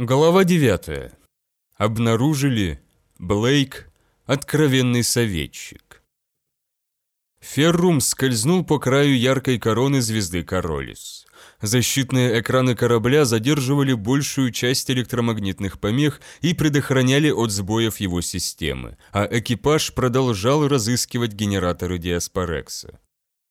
Глава 9. Обнаружили Блейк, откровенный советчик. Феррум скользнул по краю яркой короны звезды Королис. Защитные экраны корабля задерживали большую часть электромагнитных помех и предохраняли от сбоев его системы, а экипаж продолжал разыскивать генераторы Диаспорекса.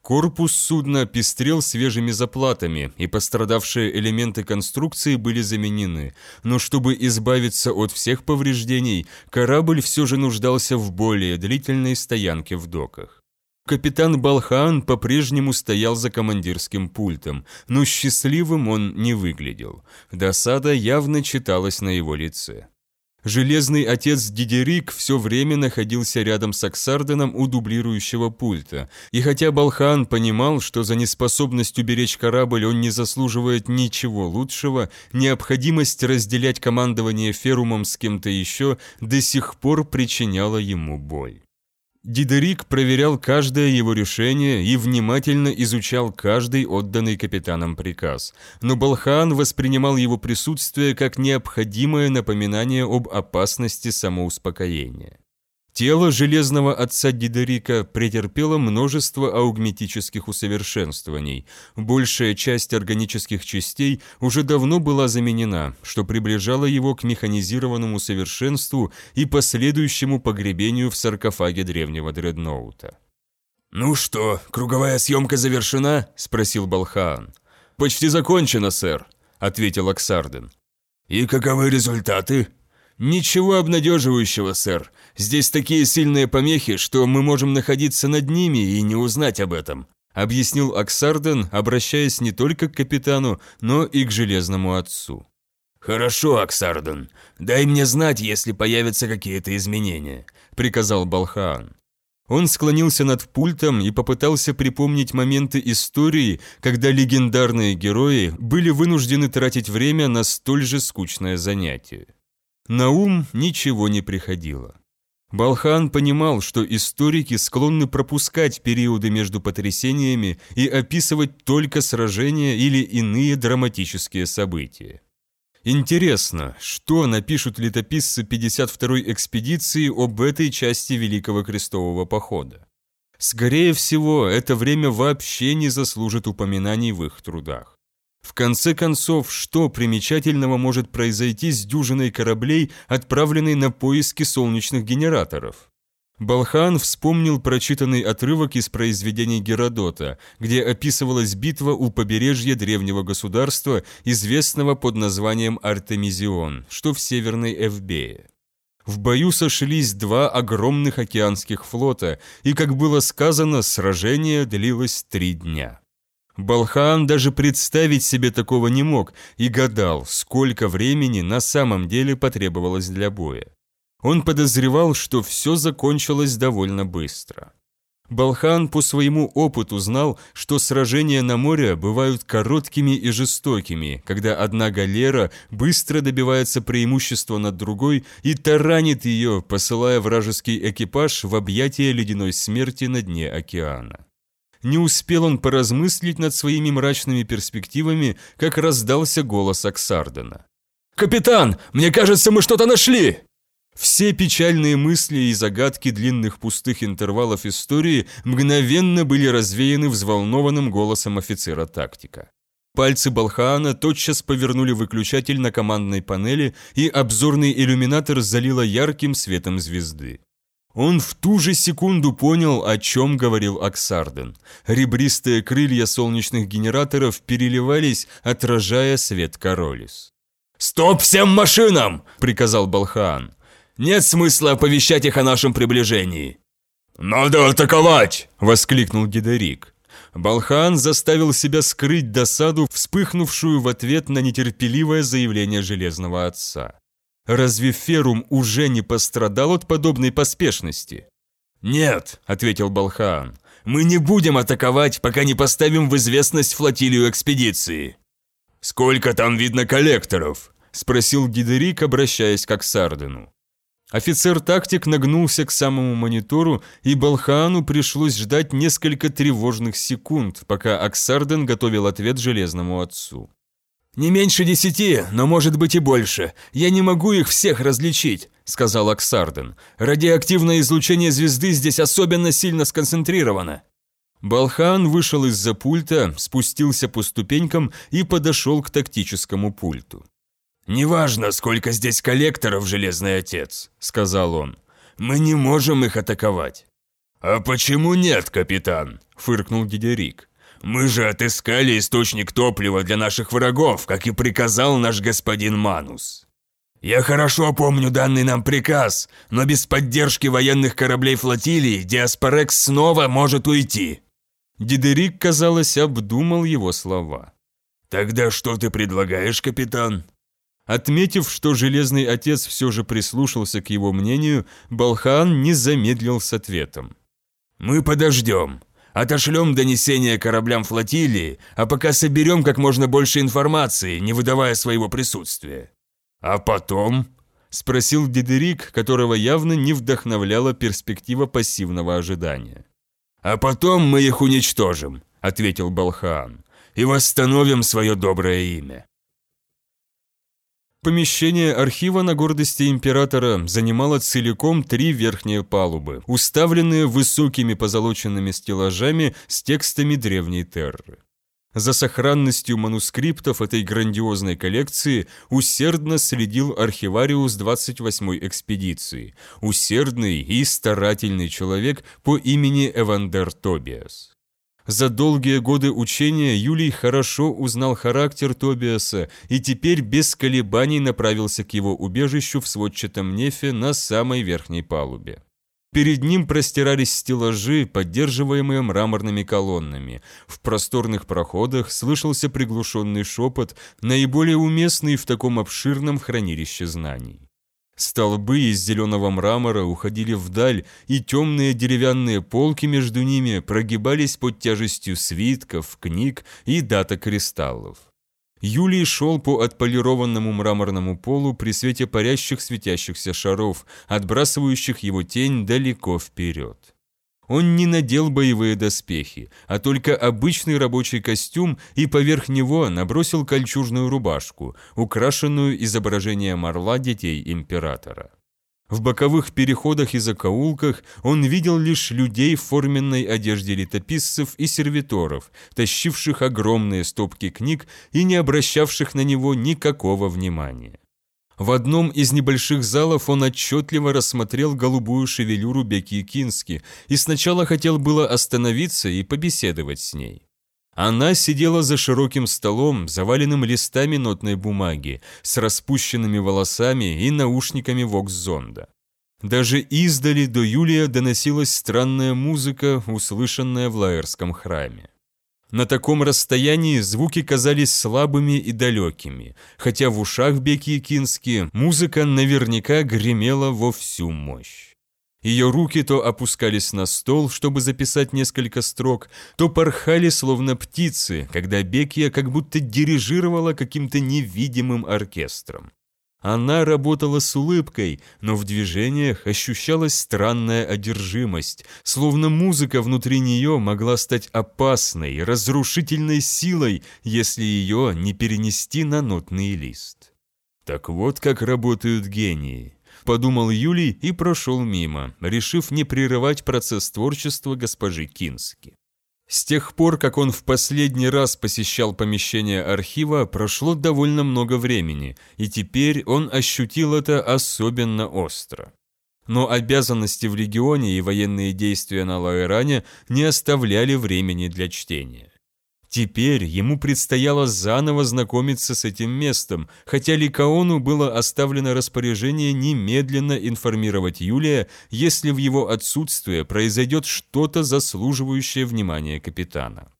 Корпус судна пестрел свежими заплатами, и пострадавшие элементы конструкции были заменены, но чтобы избавиться от всех повреждений, корабль все же нуждался в более длительной стоянке в доках. Капитан Балхан по-прежнему стоял за командирским пультом, но счастливым он не выглядел. Досада явно читалась на его лице. Железный отец Дидерик все время находился рядом с Аксарденом у дублирующего пульта, и хотя Балхан понимал, что за неспособность уберечь корабль он не заслуживает ничего лучшего, необходимость разделять командование Ферумом с кем-то еще до сих пор причиняла ему боль. Дидерик проверял каждое его решение и внимательно изучал каждый отданный капитаном приказ, но Балхан воспринимал его присутствие как необходимое напоминание об опасности самоуспокоения. Тело железного отца Дидерика претерпело множество аугметических усовершенствований. Большая часть органических частей уже давно была заменена, что приближало его к механизированному совершенству и последующему погребению в саркофаге древнего дредноута. «Ну что, круговая съемка завершена?» – спросил Балхаан. «Почти закончена, сэр», – ответил Аксарден. «И каковы результаты?» «Ничего обнадеживающего, сэр. Здесь такие сильные помехи, что мы можем находиться над ними и не узнать об этом», объяснил Аксарден, обращаясь не только к капитану, но и к Железному Отцу. «Хорошо, Аксарден. Дай мне знать, если появятся какие-то изменения», приказал Балхаан. Он склонился над пультом и попытался припомнить моменты истории, когда легендарные герои были вынуждены тратить время на столь же скучное занятие. На ум ничего не приходило. Балхан понимал, что историки склонны пропускать периоды между потрясениями и описывать только сражения или иные драматические события. Интересно, что напишут летописцы 52-й экспедиции об этой части Великого Крестового Похода? Скорее всего, это время вообще не заслужит упоминаний в их трудах. В конце концов, что примечательного может произойти с дюжиной кораблей, отправленной на поиски солнечных генераторов? Балхан вспомнил прочитанный отрывок из произведений Геродота, где описывалась битва у побережья древнего государства, известного под названием Артемизион, что в Северной Эвбее. В бою сошлись два огромных океанских флота, и, как было сказано, сражение длилось три дня. Балхан даже представить себе такого не мог и гадал, сколько времени на самом деле потребовалось для боя. Он подозревал, что все закончилось довольно быстро. Балхан по своему опыту знал, что сражения на море бывают короткими и жестокими, когда одна галера быстро добивается преимущества над другой и таранит ее, посылая вражеский экипаж в объятия ледяной смерти на дне океана. Не успел он поразмыслить над своими мрачными перспективами, как раздался голос Аксардена. «Капитан, мне кажется, мы что-то нашли!» Все печальные мысли и загадки длинных пустых интервалов истории мгновенно были развеяны взволнованным голосом офицера-тактика. Пальцы Балхаана тотчас повернули выключатель на командной панели, и обзорный иллюминатор залило ярким светом звезды. Он в ту же секунду понял, о чем говорил Аксарден. Ребристые крылья солнечных генераторов переливались, отражая свет Королис. «Стоп всем машинам!» – приказал Балхаан. «Нет смысла оповещать их о нашем приближении». «Надо атаковать!» – воскликнул Гидерик. Балхан заставил себя скрыть досаду, вспыхнувшую в ответ на нетерпеливое заявление Железного Отца. Разве Ферум уже не пострадал от подобной поспешности? «Нет», — ответил Балхаан, — «мы не будем атаковать, пока не поставим в известность флотилию экспедиции». «Сколько там видно коллекторов?» — спросил Гидерик, обращаясь к Аксардену. Офицер-тактик нагнулся к самому монитору, и Балхаану пришлось ждать несколько тревожных секунд, пока Аксарден готовил ответ Железному Отцу. «Не меньше десяти, но может быть и больше. Я не могу их всех различить», — сказал Аксарден. «Радиоактивное излучение звезды здесь особенно сильно сконцентрировано». Балхан вышел из-за пульта, спустился по ступенькам и подошел к тактическому пульту. «Неважно, сколько здесь коллекторов, Железный Отец», — сказал он. «Мы не можем их атаковать». «А почему нет, капитан?» — фыркнул Гидерик. Мы же отыскали источник топлива для наших врагов, как и приказал наш господин Манус. Я хорошо помню данный нам приказ, но без поддержки военных кораблей флотилии Диаспорекс снова может уйти». Дидерик, казалось, обдумал его слова. «Тогда что ты предлагаешь, капитан?» Отметив, что Железный Отец все же прислушался к его мнению, Балхан не замедлил с ответом. «Мы подождем. Отошлем донесение кораблям флотилии, а пока соберем как можно больше информации, не выдавая своего присутствия. А потом?» – спросил Дидерик, которого явно не вдохновляла перспектива пассивного ожидания. «А потом мы их уничтожим», – ответил Балхаан, – «и восстановим свое доброе имя». Помещение архива на гордости императора занимало целиком три верхние палубы, уставленные высокими позолоченными стеллажами с текстами древней Терры. За сохранностью манускриптов этой грандиозной коллекции усердно следил архивариус 28-й экспедиции, усердный и старательный человек по имени Эвандер Тобиас. За долгие годы учения Юлий хорошо узнал характер Тобиаса и теперь без колебаний направился к его убежищу в сводчатом нефе на самой верхней палубе. Перед ним простирались стеллажи, поддерживаемые мраморными колоннами. В просторных проходах слышался приглушенный шепот, наиболее уместный в таком обширном хранилище знаний. Столбы из зеленого мрамора уходили вдаль, и темные деревянные полки между ними прогибались под тяжестью свитков, книг и дата кристаллов. Юлий шел по отполированному мраморному полу при свете парящих светящихся шаров, отбрасывающих его тень далеко вперед. Он не надел боевые доспехи, а только обычный рабочий костюм и поверх него набросил кольчужную рубашку, украшенную изображением орла детей императора. В боковых переходах и закоулках он видел лишь людей в форменной одежде летописцев и сервиторов, тащивших огромные стопки книг и не обращавших на него никакого внимания. В одном из небольших залов он отчетливо рассмотрел голубую шевелюру Беки Кински и сначала хотел было остановиться и побеседовать с ней. Она сидела за широким столом, заваленным листами нотной бумаги, с распущенными волосами и наушниками вокс-зонда. Даже издали до Юлия доносилась странная музыка, услышанная в Лаэрском храме. На таком расстоянии звуки казались слабыми и далекими, хотя в ушах Беки Кински музыка наверняка гремела во всю мощь. Ее руки то опускались на стол, чтобы записать несколько строк, то порхали, словно птицы, когда Бекия как будто дирижировала каким-то невидимым оркестром. Она работала с улыбкой, но в движениях ощущалась странная одержимость, словно музыка внутри нее могла стать опасной, разрушительной силой, если ее не перенести на нотный лист. Так вот как работают гении. Подумал Юлий и прошел мимо, решив не прерывать процесс творчества госпожи Кински. С тех пор, как он в последний раз посещал помещение архива, прошло довольно много времени, и теперь он ощутил это особенно остро. Но обязанности в регионе и военные действия на Лаэране не оставляли времени для чтения. Теперь ему предстояло заново знакомиться с этим местом, хотя Ликаону было оставлено распоряжение немедленно информировать Юлия, если в его отсутствие произойдет что-то заслуживающее внимания капитана.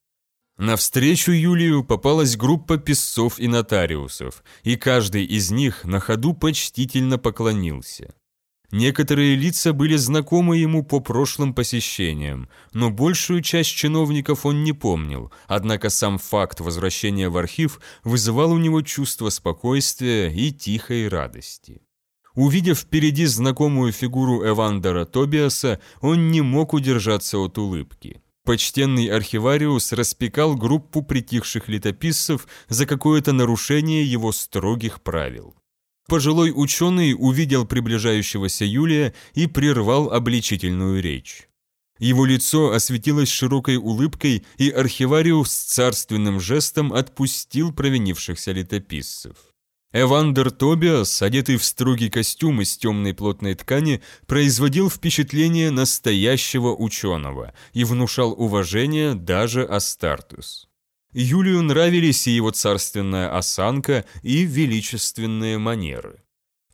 Навстречу Юлию попалась группа писцов и нотариусов, и каждый из них на ходу почтительно поклонился. Некоторые лица были знакомы ему по прошлым посещениям, но большую часть чиновников он не помнил, однако сам факт возвращения в архив вызывал у него чувство спокойствия и тихой радости. Увидев впереди знакомую фигуру Эвандера Тобиаса, он не мог удержаться от улыбки. почтенный архивариус распекал группу притихших летописцев за какое-то нарушение его строгих правил. Пожилой ученый увидел приближающегося Юлия и прервал обличительную речь. Его лицо осветилось широкой улыбкой, и архивариус с царственным жестом отпустил провинившихся летописцев. Эвандер Тобиас, одетый в строгий костюм из темной плотной ткани, производил впечатление настоящего ученого и внушал уважение даже Астартус. Юлию нравились и его царственная осанка, и величественные манеры.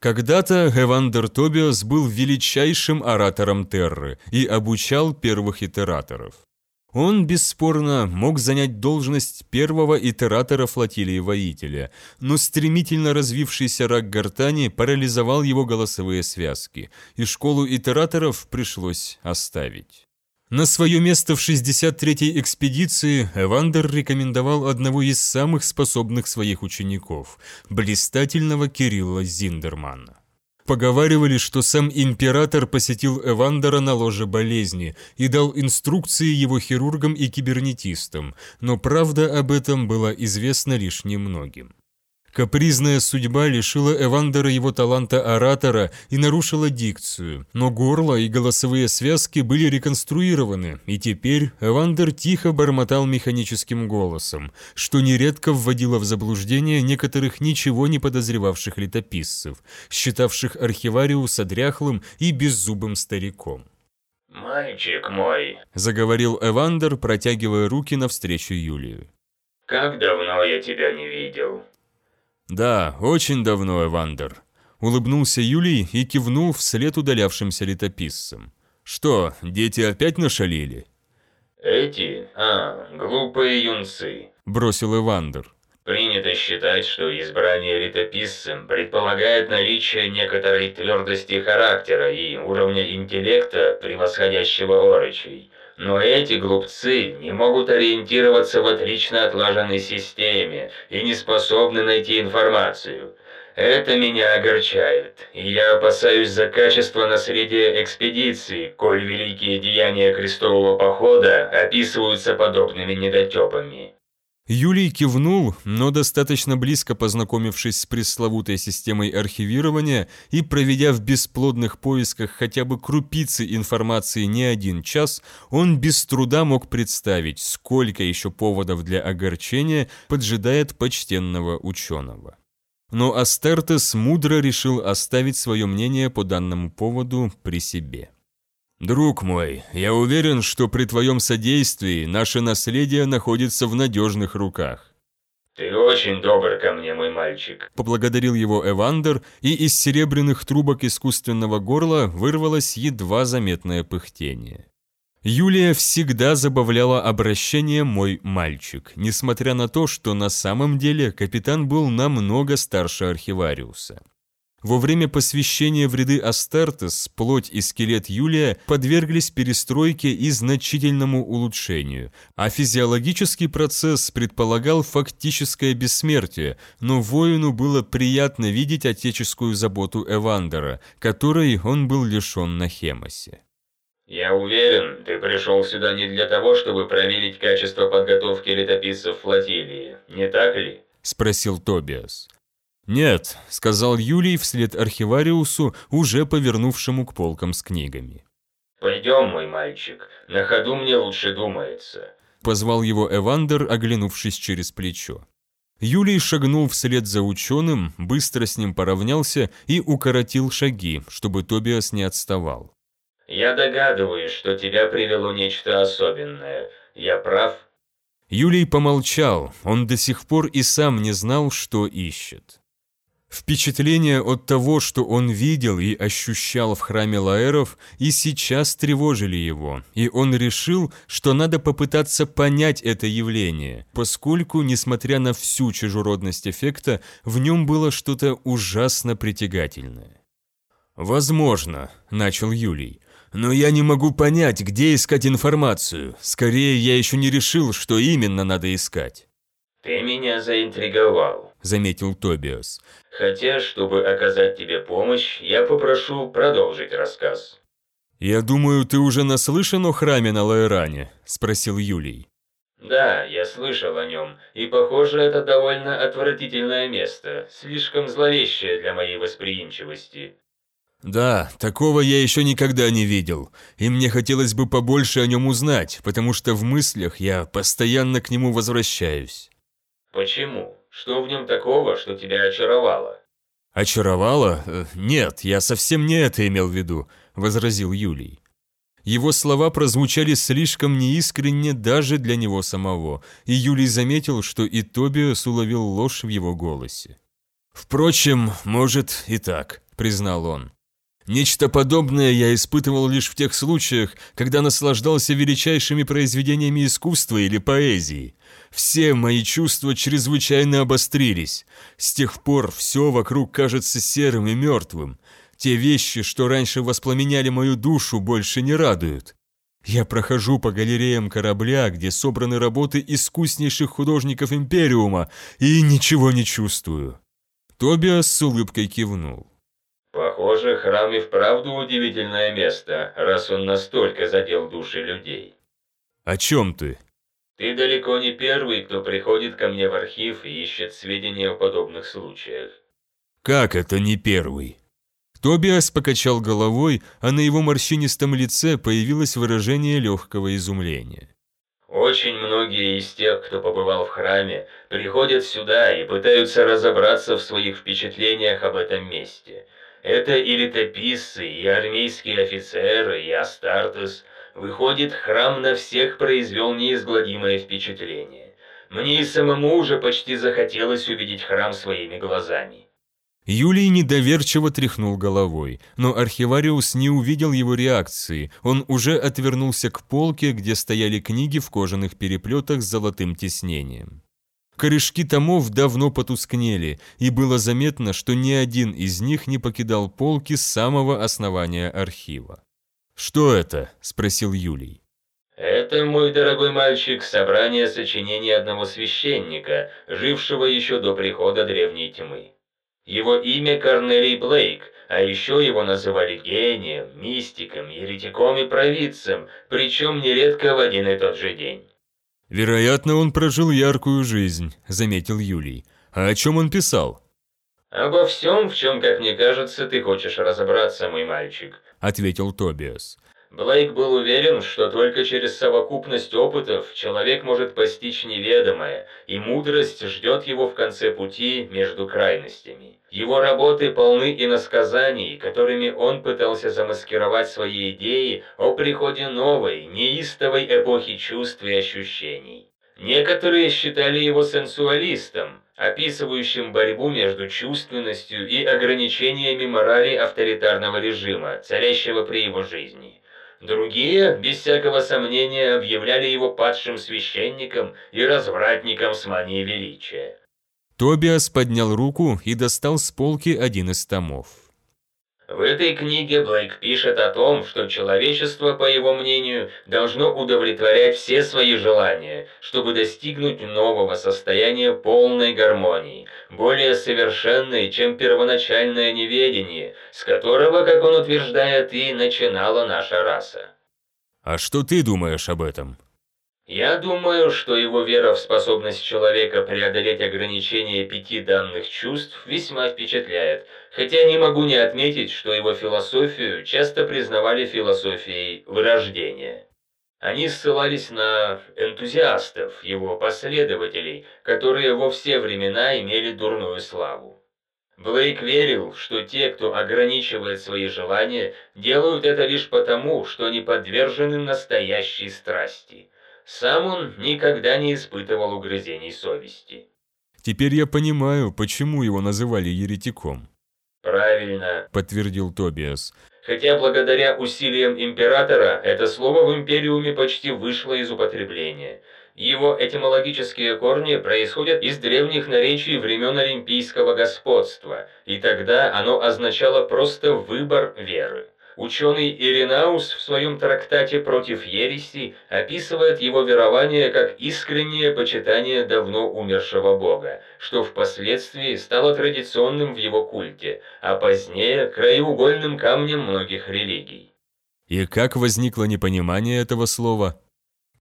Когда-то Эвандер Тобиас был величайшим оратором Терры и обучал первых итераторов. Он, бесспорно, мог занять должность первого итератора флотилии воителя, но стремительно развившийся рак гортани парализовал его голосовые связки, и школу итераторов пришлось оставить. На свое место в 63-й экспедиции Эвандер рекомендовал одного из самых способных своих учеников, блистательного Кирилла Зиндермана. Поговаривали, что сам император посетил Эвандера на ложе болезни и дал инструкции его хирургам и кибернетистам, но правда об этом была известна лишь немногим. Капризная судьба лишила Эвандера его таланта оратора и нарушила дикцию, но горло и голосовые связки были реконструированы, и теперь Эвандер тихо бормотал механическим голосом, что нередко вводило в заблуждение некоторых ничего не подозревавших летописцев, считавших архивариуса дряхлым и беззубым стариком. «Мальчик мой», — заговорил Эвандер, протягивая руки навстречу Юлию. «Как давно я тебя не видел?» «Да, очень давно, Эвандер», — улыбнулся Юлий и кивнул вслед удалявшимся летописцам. «Что, дети опять нашалили?» «Эти? А, глупые юнцы», — бросил Эвандер. «Принято считать, что избрание летописцем предполагает наличие некоторой твердости характера и уровня интеллекта, превосходящего орочей. Но эти глупцы не могут ориентироваться в отлично отлаженной системе и не способны найти информацию. Это меня огорчает, и я опасаюсь за качество наследия экспедиции, коль великие деяния крестового похода описываются подобными недотепами. Юлий кивнул, но достаточно близко познакомившись с пресловутой системой архивирования и проведя в бесплодных поисках хотя бы крупицы информации не один час, он без труда мог представить, сколько еще поводов для огорчения поджидает почтенного ученого. Но Астертес мудро решил оставить свое мнение по данному поводу при себе. «Друг мой, я уверен, что при твоем содействии наше наследие находится в надежных руках». «Ты очень добр ко мне, мой мальчик», – поблагодарил его Эвандер, и из серебряных трубок искусственного горла вырвалось едва заметное пыхтение. Юлия всегда забавляла обращение «мой мальчик», несмотря на то, что на самом деле капитан был намного старше архивариуса. Во время посвящения в ряды Астартес плоть и скелет Юлия подверглись перестройке и значительному улучшению, а физиологический процесс предполагал фактическое бессмертие, но воину было приятно видеть отеческую заботу Эвандера, которой он был лишен на Хемосе. «Я уверен, ты пришел сюда не для того, чтобы проверить качество подготовки летописцев флотилии, не так ли?» – спросил Тобиас. «Нет», — сказал Юлий вслед архивариусу, уже повернувшему к полкам с книгами. «Пойдем, мой мальчик, на ходу мне лучше думается», — позвал его Эвандер, оглянувшись через плечо. Юлий шагнул вслед за ученым, быстро с ним поравнялся и укоротил шаги, чтобы Тобиас не отставал. «Я догадываюсь, что тебя привело нечто особенное. Я прав?» Юлий помолчал, он до сих пор и сам не знал, что ищет. Впечатления от того, что он видел и ощущал в храме Лаэров, и сейчас тревожили его, и он решил, что надо попытаться понять это явление, поскольку, несмотря на всю чужеродность эффекта, в нем было что-то ужасно притягательное. «Возможно», — начал Юлий, но я не могу понять, где искать информацию. Скорее, я еще не решил, что именно надо искать. «Ты меня заинтриговал», — заметил Тобиас. Хотя, чтобы оказать тебе помощь, я попрошу продолжить рассказ. «Я думаю, ты уже наслышан о храме на Лаэране?» – спросил Юлий. Да, я слышал о нем, и похоже, это довольно отвратительное место, слишком зловещее для моей восприимчивости. Да, такого я еще никогда не видел, и мне хотелось бы побольше о нем узнать, потому что в мыслях я постоянно к нему возвращаюсь. Почему? Что в нем такого, что тебя очаровало? Очаровало? Э, нет, я совсем не это имел в виду, возразил Юлий. Его слова прозвучали слишком неискренне даже для него самого, и Юлий заметил, что и Тобиас уловил ложь в его голосе. «Впрочем, может и так», — признал он. «Нечто подобное я испытывал лишь в тех случаях, когда наслаждался величайшими произведениями искусства или поэзии. Все мои чувства чрезвычайно обострились. С тех пор все вокруг кажется серым и мертвым. Те вещи, что раньше воспламеняли мою душу, больше не радуют. Я прохожу по галереям корабля, где собраны работы искуснейших художников Империума, и ничего не чувствую». Тобиас с улыбкой кивнул. «Похоже, храм и вправду удивительное место, раз он настолько задел души людей». «О чем ты?» «Ты далеко не первый, кто приходит ко мне в архив и ищет сведения о подобных случаях». «Как это не первый?» Тобиас покачал головой, а на его морщинистом лице появилось выражение легкого изумления. Очень многие из тех, кто побывал в храме, приходят сюда и пытаются разобраться в своих впечатлениях об этом месте. Это и летописцы, и армейские офицеры, и Астартес. Выходит, храм на всех произвел неизгладимое впечатление. Мне и самому уже почти захотелось увидеть храм своими глазами. Юлий недоверчиво тряхнул головой, но архивариус не увидел его реакции, он уже отвернулся к полке, где стояли книги в кожаных переплетах с золотым тиснением. Корешки томов давно потускнели, и было заметно, что ни один из них не покидал полки с самого основания архива. «Что это?» – спросил Юлий. «Это, мой дорогой мальчик, собрание сочинений одного священника, жившего еще до прихода древней тьмы. Его имя Корнелий Блейк, а еще его называли гением, мистиком, еретиком и провидцем, причем нередко в один и тот же день. «Вероятно, он прожил яркую жизнь», — заметил Юлий. «А о чем он писал?» «Обо всем, в чем, как мне кажется, ты хочешь разобраться, мой мальчик», — ответил Тобиас. Блейк был уверен, что только через совокупность опытов человек может постичь неведомое, и мудрость ждет его в конце пути между крайностями. Его работы полны иносказаний, которыми он пытался замаскировать свои идеи о приходе новой, неистовой эпохи чувств и ощущений. Некоторые считали его сенсуалистом, описывающим борьбу между чувственностью и ограничениями морали авторитарного режима, царящего при его жизни. Другие, без всякого сомнения, объявляли его падшим священником и развратником с манией величия. Тобиас поднял руку и достал с полки один из томов. В этой книге Блейк пишет о том, что человечество, по его мнению, должно удовлетворять все свои желания, чтобы достигнуть нового состояния полной гармонии, более совершенной, чем первоначальное неведение, с которого, как он утверждает, и начинала наша раса. «А что ты думаешь об этом?» Я думаю, что его вера в способность человека преодолеть ограничения пяти данных чувств весьма впечатляет, хотя не могу не отметить, что его философию часто признавали философией вырождения. Они ссылались на энтузиастов, его последователей, которые во все времена имели дурную славу. Блейк верил, что те, кто ограничивает свои желания, делают это лишь потому, что они подвержены настоящей страсти. Сам он никогда не испытывал угрызений совести. Теперь я понимаю, почему его называли еретиком. Правильно, подтвердил Тобиас. Хотя благодаря усилиям императора это слово в Империуме почти вышло из употребления. Его этимологические корни происходят из древних наречий времен Олимпийского господства, и тогда оно означало просто выбор веры. Ученый Иринаус в своем трактате «Против ереси» описывает его верование как искреннее почитание давно умершего бога, что впоследствии стало традиционным в его культе, а позднее – краеугольным камнем многих религий. И как возникло непонимание этого слова?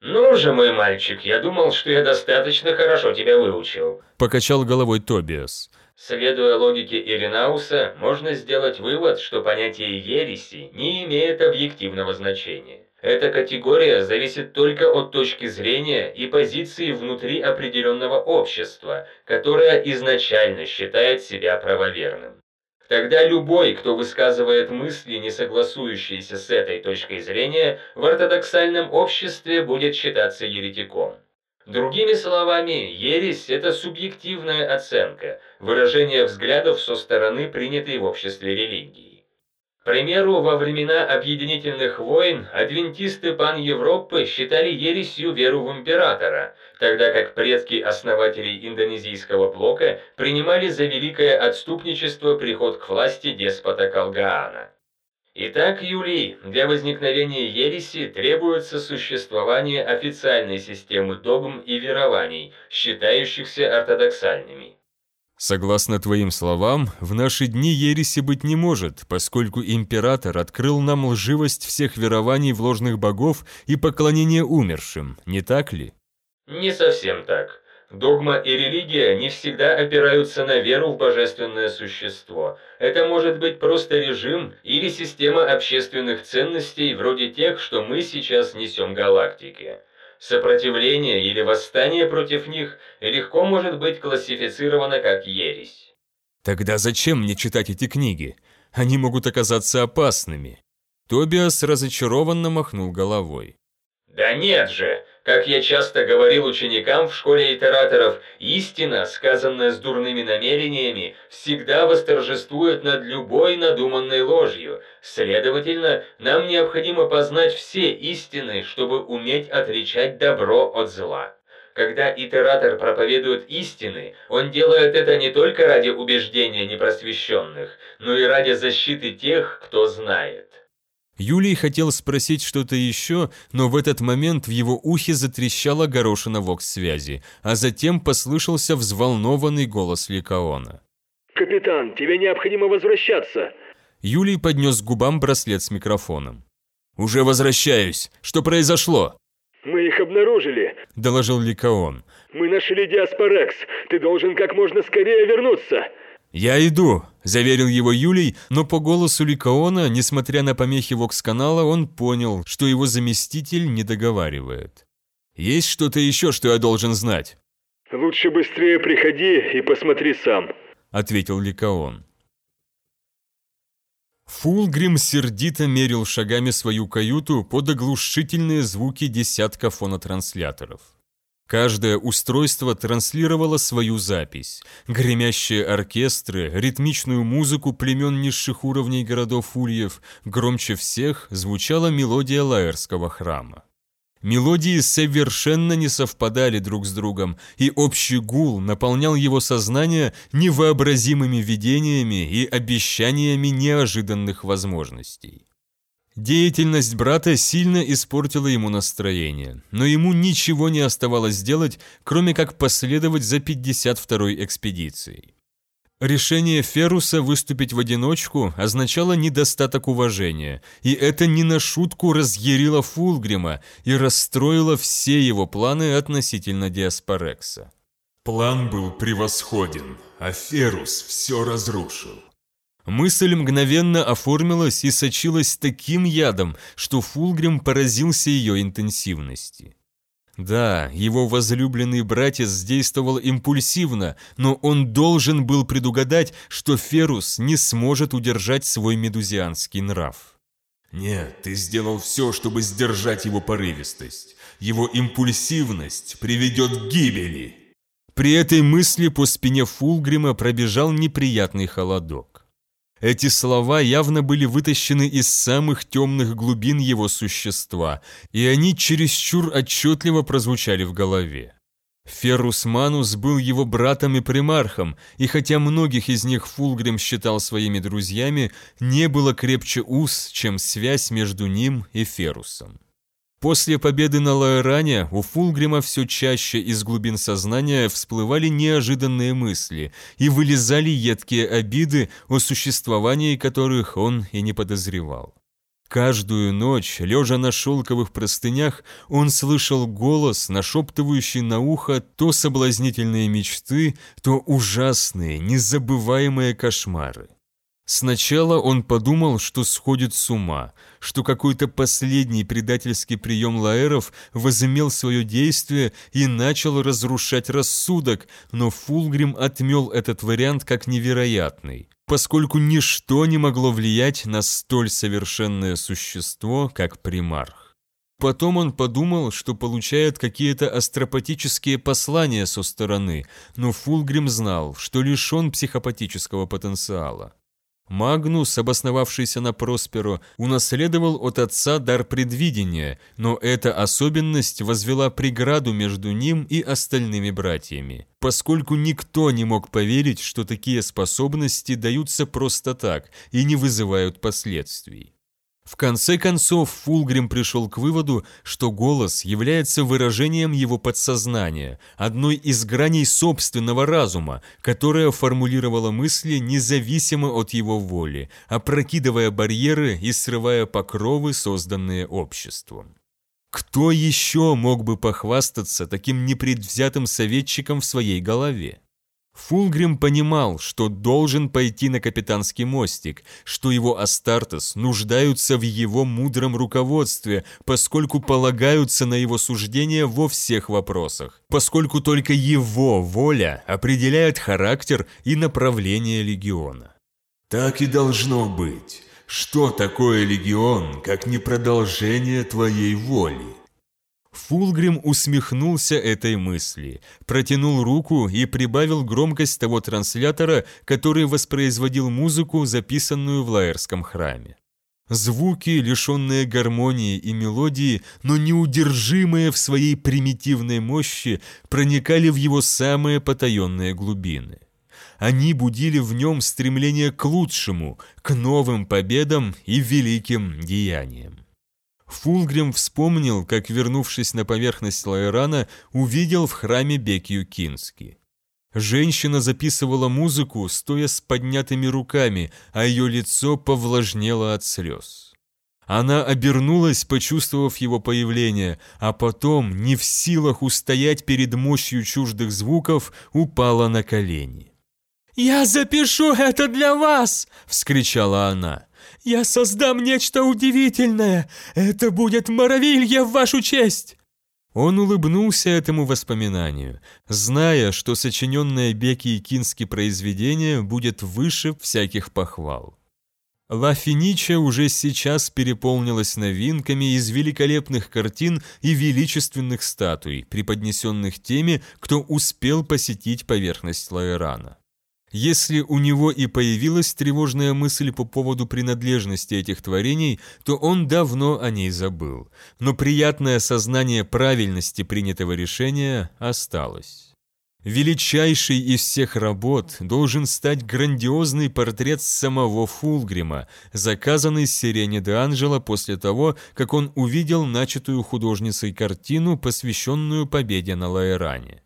«Ну же, мой мальчик, я думал, что я достаточно хорошо тебя выучил». Покачал головой Тобиас. Следуя логике Иринауса, можно сделать вывод, что понятие ереси не имеет объективного значения. Эта категория зависит только от точки зрения и позиции внутри определенного общества, которое изначально считает себя правоверным. Тогда любой, кто высказывает мысли, не согласующиеся с этой точкой зрения, в ортодоксальном обществе будет считаться еретиком. Другими словами, ересь – это субъективная оценка, выражение взглядов со стороны принятой в обществе религии. К примеру, во времена объединительных войн адвентисты пан-Европы считали ересью веру в императора, тогда как предки основателей индонезийского блока принимали за великое отступничество приход к власти деспота Калгаана. Итак, Юлий, для возникновения ереси требуется существование официальной системы догм и верований, считающихся ортодоксальными. Согласно твоим словам, в наши дни ереси быть не может, поскольку император открыл нам лживость всех верований в ложных богов и поклонение умершим, не так ли? Не совсем так. Догма и религия не всегда опираются на веру в божественное существо. Это может быть просто режим или система общественных ценностей, вроде тех, что мы сейчас несем галактике. Сопротивление или восстание против них легко может быть классифицировано как ересь. Тогда зачем мне читать эти книги? Они могут оказаться опасными. Тобиас разочарованно махнул головой. Да нет же, как я часто говорил ученикам в школе итераторов, истина, сказанная с дурными намерениями, всегда восторжествует над любой надуманной ложью. Следовательно, нам необходимо познать все истины, чтобы уметь отличать добро от зла. Когда итератор проповедует истины, он делает это не только ради убеждения непросвещенных, но и ради защиты тех, кто знает. Юлий хотел спросить что-то еще, но в этот момент в его ухе затрещала горошина вокс-связи, а затем послышался взволнованный голос Ликаона. «Капитан, тебе необходимо возвращаться!» Юлий поднес к губам браслет с микрофоном. «Уже возвращаюсь! Что произошло?» «Мы их обнаружили», – доложил Ликаон. «Мы нашли Диаспорекс. Ты должен как можно скорее вернуться!» «Я иду», – заверил его Юлий, но по голосу Ликаона, несмотря на помехи вокс-канала, он понял, что его заместитель не договаривает. «Есть что-то еще, что я должен знать?» «Лучше быстрее приходи и посмотри сам», – ответил Ликаон. Фулгрим сердито мерил шагами свою каюту под оглушительные звуки десятка фонотрансляторов. Каждое устройство транслировало свою запись. Гремящие оркестры, ритмичную музыку племен низших уровней городов Ульев, громче всех звучала мелодия Лаэрского храма. Мелодии совершенно не совпадали друг с другом, и общий гул наполнял его сознание невообразимыми видениями и обещаниями неожиданных возможностей. Деятельность брата сильно испортила ему настроение, но ему ничего не оставалось сделать, кроме как последовать за 52-й экспедицией. Решение Феруса выступить в одиночку означало недостаток уважения, и это не на шутку разъярило Фулгрима и расстроило все его планы относительно Диаспорекса. План был превосходен, а Ферус все разрушил. Мысль мгновенно оформилась и сочилась таким ядом, что Фулгрим поразился ее интенсивности. Да, его возлюбленный братец действовал импульсивно, но он должен был предугадать, что Ферус не сможет удержать свой медузианский нрав. «Нет, ты сделал все, чтобы сдержать его порывистость. Его импульсивность приведет к гибели». При этой мысли по спине Фулгрима пробежал неприятный холодок. Эти слова явно были вытащены из самых темных глубин его существа, и они чересчур отчетливо прозвучали в голове. Феррус Манус был его братом и примархом, и хотя многих из них Фулгрим считал своими друзьями, не было крепче уз, чем связь между ним и Феррусом. После победы на Лаэране у Фулгрима все чаще из глубин сознания всплывали неожиданные мысли и вылезали едкие обиды, о существовании которых он и не подозревал. Каждую ночь, лежа на шелковых простынях, он слышал голос, нашептывающий на ухо то соблазнительные мечты, то ужасные, незабываемые кошмары. Сначала он подумал, что сходит с ума, что какой-то последний предательский прием лаэров возымел свое действие и начал разрушать рассудок, но Фулгрим отмел этот вариант как невероятный, поскольку ничто не могло влиять на столь совершенное существо, как примарх. Потом он подумал, что получает какие-то астропатические послания со стороны, но Фулгрим знал, что лишен психопатического потенциала. Магнус, обосновавшийся на Просперо, унаследовал от отца дар предвидения, но эта особенность возвела преграду между ним и остальными братьями, поскольку никто не мог поверить, что такие способности даются просто так и не вызывают последствий. В конце концов, Фулгрим пришел к выводу, что голос является выражением его подсознания, одной из граней собственного разума, которая формулировала мысли независимо от его воли, опрокидывая барьеры и срывая покровы, созданные обществом. Кто еще мог бы похвастаться таким непредвзятым советчиком в своей голове? Фулгрим понимал, что должен пойти на капитанский мостик, что его Астартес нуждаются в его мудром руководстве, поскольку полагаются на его суждения во всех вопросах, поскольку только его воля определяет характер и направление легиона. Так и должно быть. Что такое легион, как не продолжение твоей воли? Фулгрим усмехнулся этой мысли, протянул руку и прибавил громкость того транслятора, который воспроизводил музыку, записанную в Лаэрском храме. Звуки, лишенные гармонии и мелодии, но неудержимые в своей примитивной мощи, проникали в его самые потаенные глубины. Они будили в нем стремление к лучшему, к новым победам и великим деяниям. Фулгрим вспомнил, как, вернувшись на поверхность Лаэрана, увидел в храме Бекию Кински. Женщина записывала музыку, стоя с поднятыми руками, а ее лицо повлажнело от слез. Она обернулась, почувствовав его появление, а потом, не в силах устоять перед мощью чуждых звуков, упала на колени. «Я запишу это для вас!» — вскричала она. Я создам нечто удивительное! Это будет моровилья в вашу честь!» Он улыбнулся этому воспоминанию, зная, что сочиненное Беки и Кински произведение будет выше всяких похвал. Ла Финича уже сейчас переполнилась новинками из великолепных картин и величественных статуй, преподнесенных теми, кто успел посетить поверхность Лаэрана. Если у него и появилась тревожная мысль по поводу принадлежности этих творений, то он давно о ней забыл. Но приятное сознание правильности принятого решения осталось. Величайший из всех работ должен стать грандиозный портрет самого Фулгрима, заказанный Сирене де Анджело после того, как он увидел начатую художницей картину, посвященную победе на Лаэране.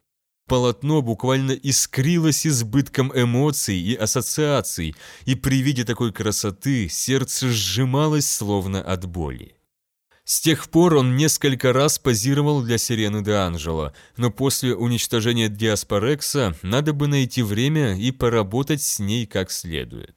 Полотно буквально искрилось избытком эмоций и ассоциаций, и при виде такой красоты сердце сжималось словно от боли. С тех пор он несколько раз позировал для Сирены де Анжело, но после уничтожения Диаспорекса надо бы найти время и поработать с ней как следует.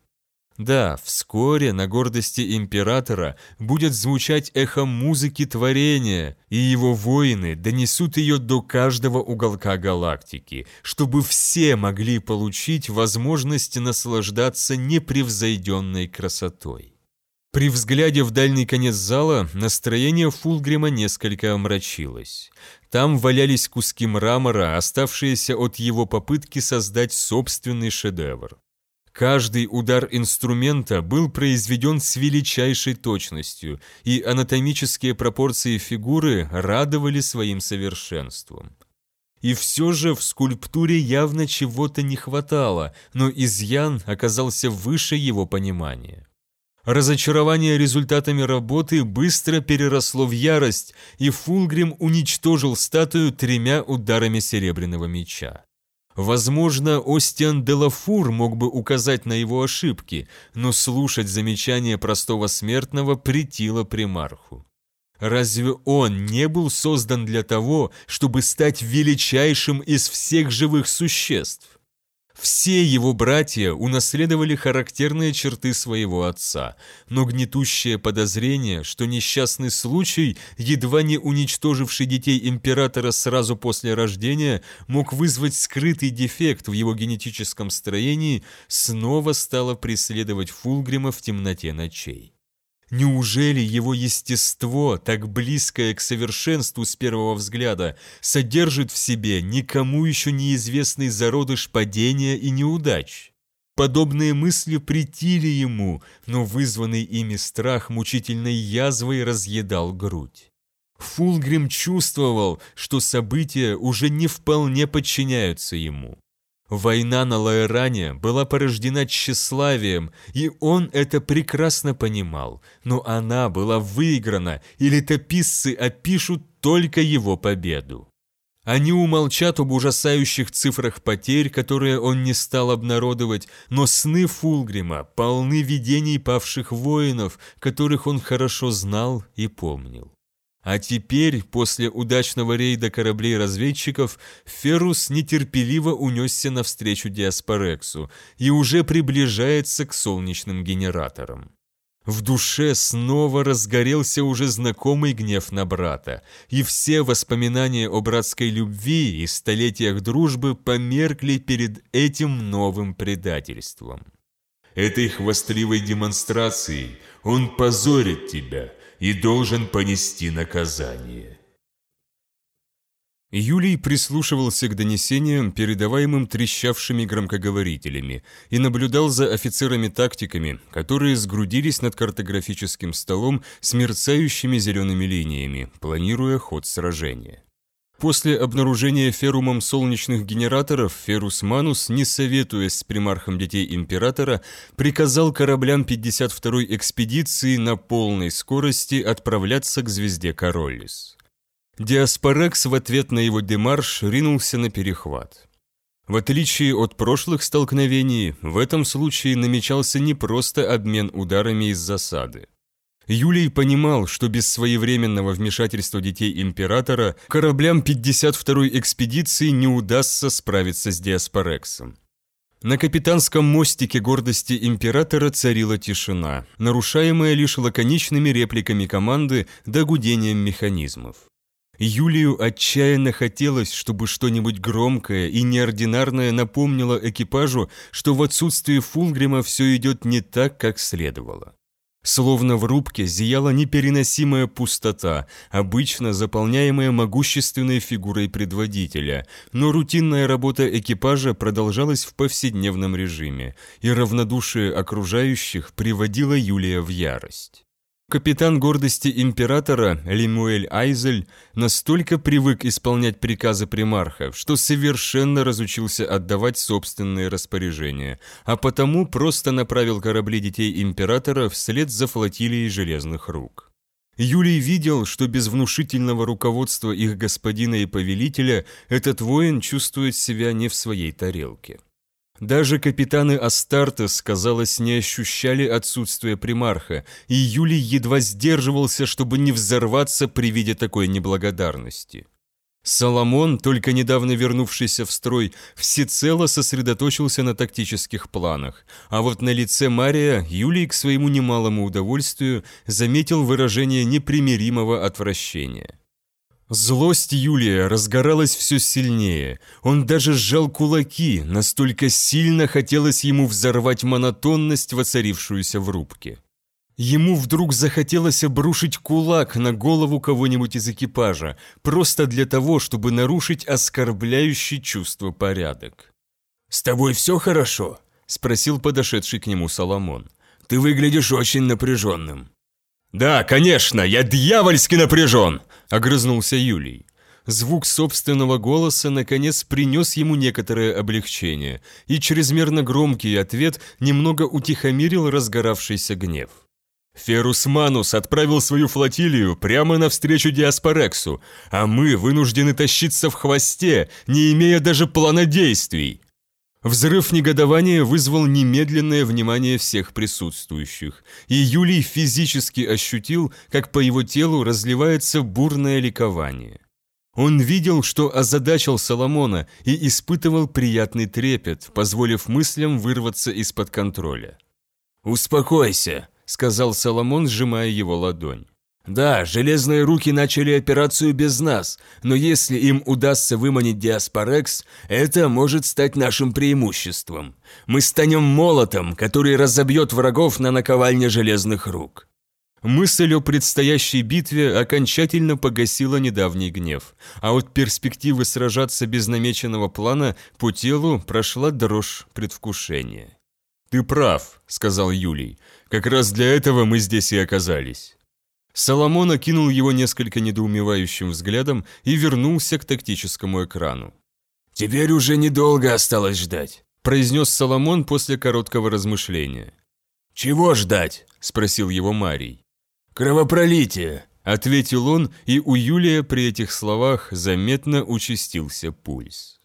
Да, вскоре на гордости императора будет звучать эхо музыки творения, и его воины донесут ее до каждого уголка галактики, чтобы все могли получить возможность наслаждаться непревзойденной красотой. При взгляде в дальний конец зала настроение Фулгрима несколько омрачилось. Там валялись куски мрамора, оставшиеся от его попытки создать собственный шедевр. Каждый удар инструмента был произведен с величайшей точностью, и анатомические пропорции фигуры радовали своим совершенством. И все же в скульптуре явно чего-то не хватало, но изъян оказался выше его понимания. Разочарование результатами работы быстро переросло в ярость, и Фулгрим уничтожил статую тремя ударами серебряного меча. Возможно, Остиан Делафур мог бы указать на его ошибки, но слушать замечания простого смертного претило примарху. Разве он не был создан для того, чтобы стать величайшим из всех живых существ? Все его братья унаследовали характерные черты своего отца, но гнетущее подозрение, что несчастный случай, едва не уничтоживший детей императора сразу после рождения, мог вызвать скрытый дефект в его генетическом строении, снова стало преследовать Фулгрима в темноте ночей. Неужели его естество, так близкое к совершенству с первого взгляда, содержит в себе никому еще неизвестный зародыш падения и неудач? Подобные мысли притили ему, но вызванный ими страх мучительной язвой разъедал грудь. Фулгрим чувствовал, что события уже не вполне подчиняются ему. Война на Лаэране была порождена тщеславием, и он это прекрасно понимал, но она была выиграна, и летописцы опишут только его победу. Они умолчат об ужасающих цифрах потерь, которые он не стал обнародовать, но сны Фулгрима полны видений павших воинов, которых он хорошо знал и помнил. А теперь, после удачного рейда кораблей-разведчиков, Феррус нетерпеливо унесся навстречу Диаспорексу и уже приближается к солнечным генераторам. В душе снова разгорелся уже знакомый гнев на брата, и все воспоминания о братской любви и столетиях дружбы померкли перед этим новым предательством. «Этой хвастливой демонстрацией он позорит тебя», и должен понести наказание. Юлий прислушивался к донесениям, передаваемым трещавшими громкоговорителями, и наблюдал за офицерами-тактиками, которые сгрудились над картографическим столом с мерцающими зелеными линиями, планируя ход сражения. После обнаружения ферумом солнечных генераторов Ферус Манус, не советуясь с примархом детей Императора, приказал кораблям 52-й экспедиции на полной скорости отправляться к звезде Короллис. Диаспорекс в ответ на его демарш ринулся на перехват. В отличие от прошлых столкновений, в этом случае намечался не просто обмен ударами из засады. Юлий понимал, что без своевременного вмешательства детей Императора кораблям 52-й экспедиции не удастся справиться с Диаспорексом. На капитанском мостике гордости Императора царила тишина, нарушаемая лишь лаконичными репликами команды да гудением механизмов. Юлию отчаянно хотелось, чтобы что-нибудь громкое и неординарное напомнило экипажу, что в отсутствии Фулгрима все идет не так, как следовало. Словно в рубке зияла непереносимая пустота, обычно заполняемая могущественной фигурой предводителя, но рутинная работа экипажа продолжалась в повседневном режиме, и равнодушие окружающих приводило Юлия в ярость. Капитан гордости императора Лемуэль Айзель настолько привык исполнять приказы примарха, что совершенно разучился отдавать собственные распоряжения, а потому просто направил корабли детей императора вслед за флотилией железных рук. Юлий видел, что без внушительного руководства их господина и повелителя этот воин чувствует себя не в своей тарелке. Даже капитаны Астартес, казалось, не ощущали отсутствия примарха, и Юлий едва сдерживался, чтобы не взорваться при виде такой неблагодарности. Соломон, только недавно вернувшийся в строй, всецело сосредоточился на тактических планах, а вот на лице Мария Юлий к своему немалому удовольствию заметил выражение непримиримого отвращения. Злость Юлия разгоралась все сильнее. Он даже сжал кулаки, настолько сильно хотелось ему взорвать монотонность, воцарившуюся в рубке. Ему вдруг захотелось обрушить кулак на голову кого-нибудь из экипажа, просто для того, чтобы нарушить оскорбляющий чувство порядок. «С тобой все хорошо?» – спросил подошедший к нему Соломон. «Ты выглядишь очень напряженным». «Да, конечно, я дьявольски напряжен!» – огрызнулся Юлий. Звук собственного голоса наконец принес ему некоторое облегчение, и чрезмерно громкий ответ немного утихомирил разгоравшийся гнев. Ферус Манус отправил свою флотилию прямо навстречу Диаспорексу, а мы вынуждены тащиться в хвосте, не имея даже плана действий. Взрыв негодования вызвал немедленное внимание всех присутствующих, и Юлий физически ощутил, как по его телу разливается бурное ликование. Он видел, что озадачил Соломона и испытывал приятный трепет, позволив мыслям вырваться из-под контроля. «Успокойся», — сказал Соломон, сжимая его ладонь. «Да, железные руки начали операцию без нас, но если им удастся выманить Диаспорекс, это может стать нашим преимуществом. Мы станем молотом, который разобьет врагов на наковальне железных рук». Мысль о предстоящей битве окончательно погасила недавний гнев, а от перспективы сражаться без намеченного плана по телу прошла дрожь предвкушения. «Ты прав», — сказал Юлий, — «как раз для этого мы здесь и оказались». Соломон окинул его несколько недоумевающим взглядом и вернулся к тактическому экрану. «Теперь уже недолго осталось ждать», – произнес Соломон после короткого размышления. «Чего ждать?» – спросил его Марий. «Кровопролитие», – ответил он, и у Юлия при этих словах заметно участился пульс.